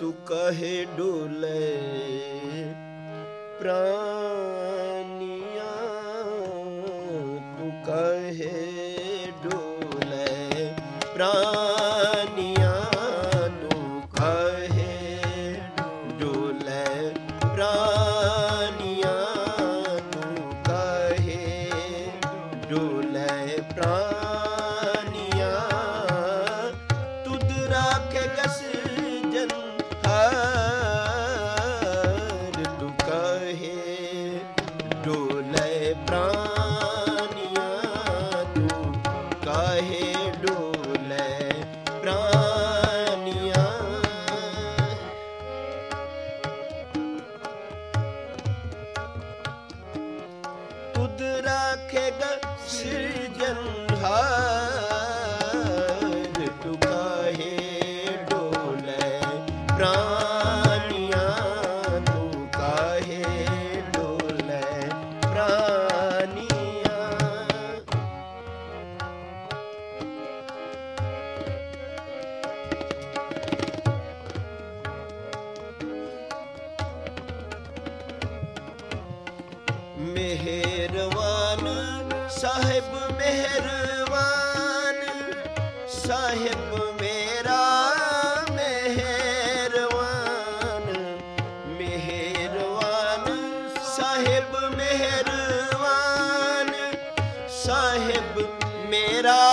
ਤੂੰ ਕਹੇ ਡੋਲੇ ਪ੍ਰਾਣ ਸਾਹਿਬ ਮੇਰਾ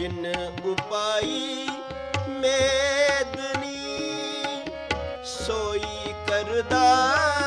ਜਿਨ ਉਪਾਈ ਮੇਦਨੀ ਸੋਈ ਕਰਦਾ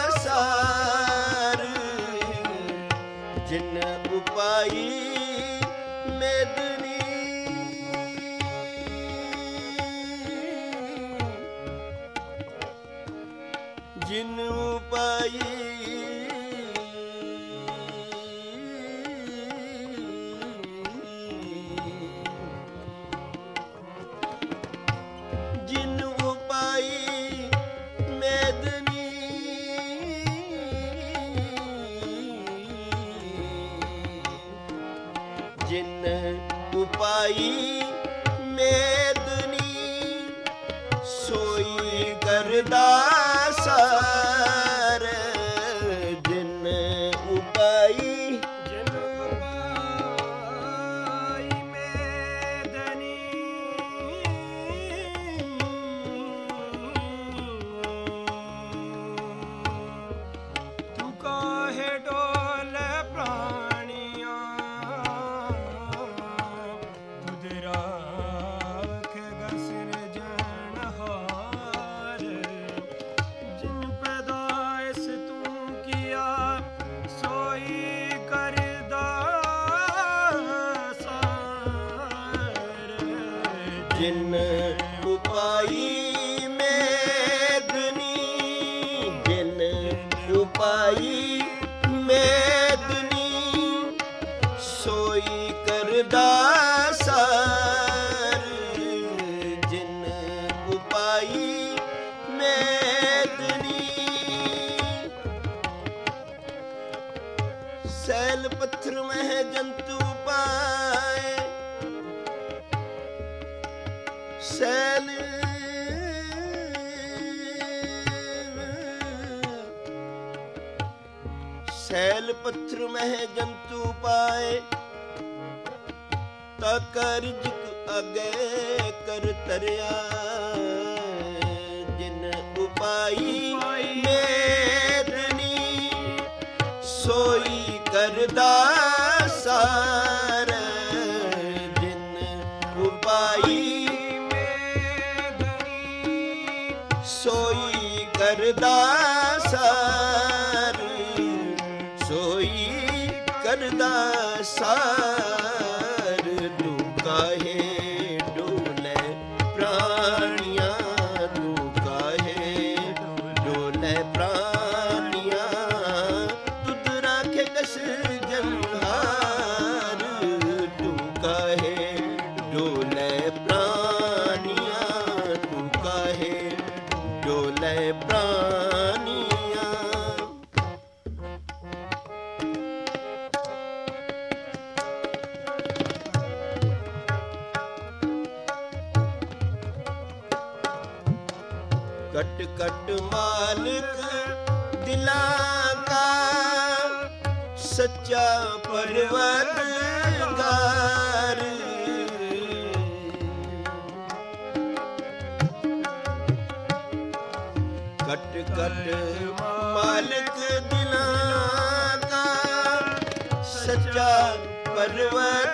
ਸੈਲ ਪੱਥਰ ਮਹਿ ਜੰਤੂ ਪਾਏ। ਤਾ ਕਰਜਿਕ ਅਗੇ ਕਰ ਤਰਿਆ। ਸੋਈ ਕਰਦਾ ਸਾ ਕਟ ਕਟ ਮਾਲਕ ਦਿਲਾਂ ਕਾ ਸੱਚਾ ਪਰਵਰਦਗਾਰ ਕਟ ਕਟ ਮਾਲਕ ਦਿਲਾਂ ਕਾ ਸੱਚਾ ਪਰਵਰਦਗਾਰ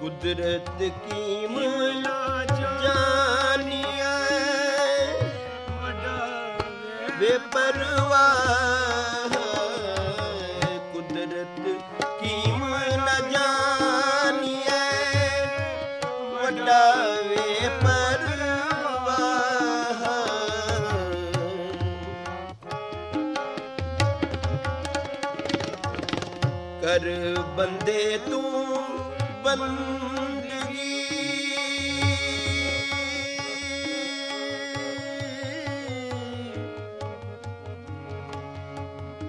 ਕੁਦਰਤ ਕੀ ਮਲਾ ਜਾਨੀਐ? ਬੇਪਰਵਾਹ ਕੁਦਰਤ ਕੀ ਮਲਾ ਜਾਨੀਐ? ਵੱਡਾ ਬੇਪਰਵਾਹ ਕਰ ਬੰਦੇ ਤੂੰ ਬੰਦਗੀ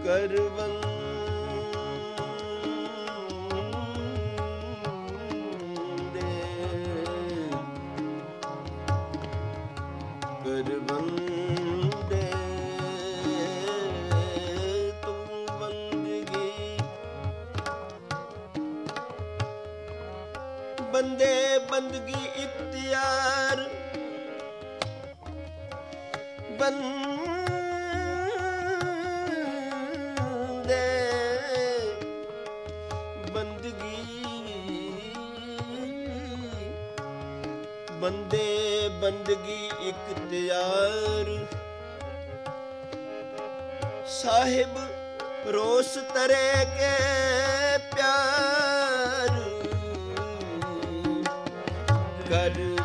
ਕਰ ਬੰਦੇ ਬੰਦਗੀ ਇਖਤਿਆਰ। ਬੰਦੇ ਬੰਦਗੀ ਬੰਦੇ ਬੰਦਗੀ ਇਖਤਿਆਰ। ਸਾਹਿਬ ਰੋਸ ਤਰੇ ਕੇ ਪਿਆਰ। ਕਰ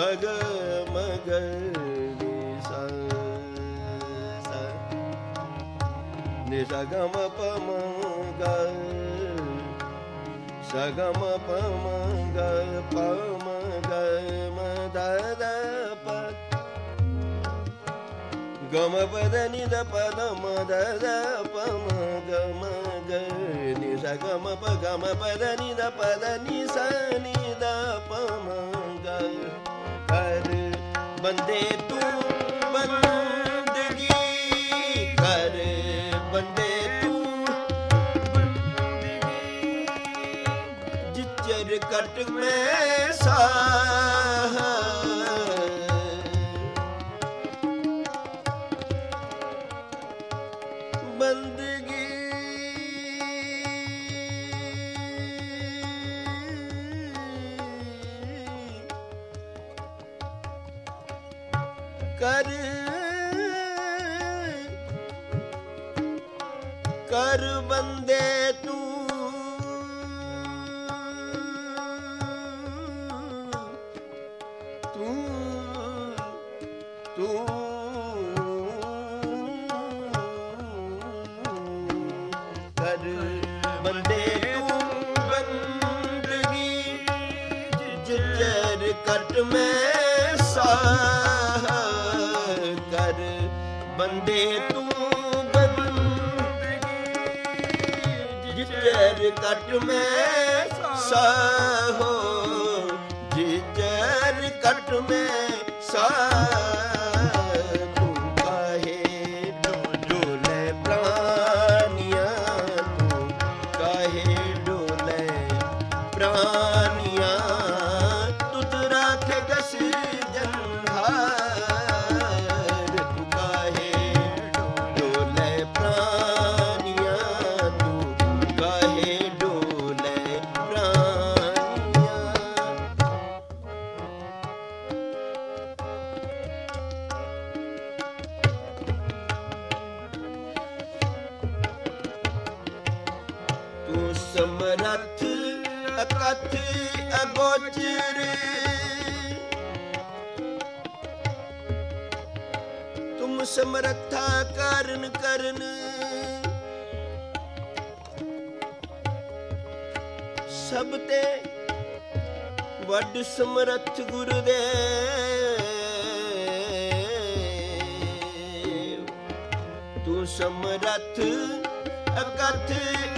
ਪਗ ਮਗ ਨੀ ਸਾ ਪ ਮ ਸਗਮ ਪਮ ਗ ਪਮ ਗ ਗਮ ਪਦ ਨੀ ਦ ਪਦ ਮ ਦ ਦ ਪ ਮ ਗ ਮ ਪਦ ਨੀ ਦ ਪਦ ਨੀ ਸ ਨੀ ਗ ਕਰ ਬੰਦੇ ਤੂੰ ਬੰਦਗੀ। ਕਰ ਬੰਦੇ ਤੂੰ ਜਿਚਰ ਕਟ ਮੈਂ ਸਾਹ ਕਰ ਬੰਦੇ ਤੂੰ ਕਟ ਮੈਂ ਸਾਹੋ ਜਿਜਰ ਕਟ ਮੈਂ ਸਾਹ। ਵੱਡ ਸਮਰੱਥ ਗੁਰਦੇਵ। ਤੂੰ ਸਮਰੱਥ ਅਕਥ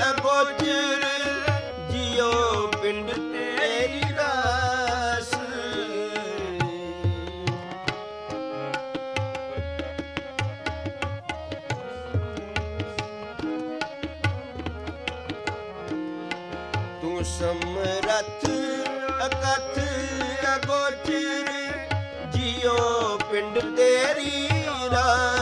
ਅਗੋਚਰ ਜਿਉ ਪਿੰਡ ਪਿੰਡ ਤੇਰੀ ਰਾਸ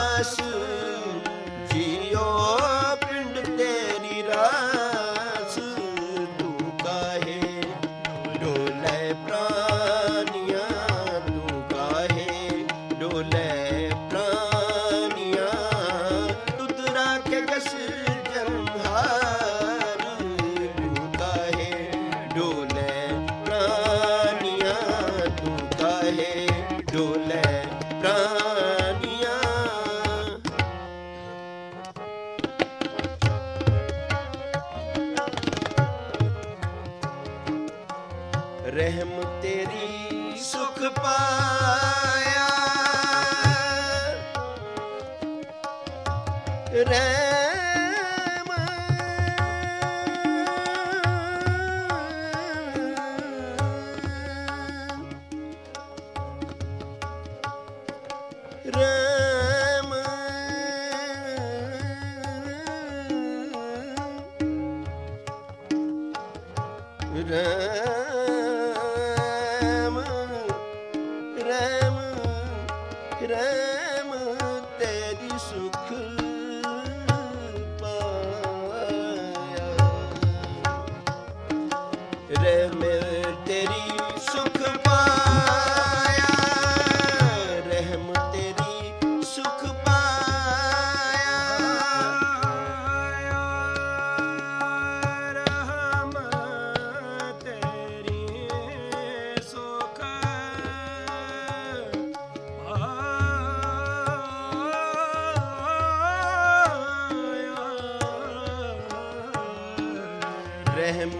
Hare रहम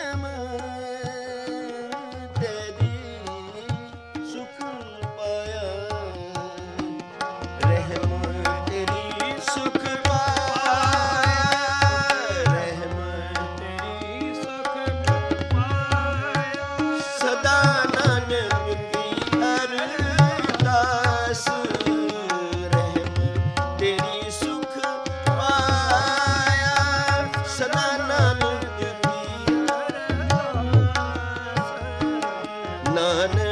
நான்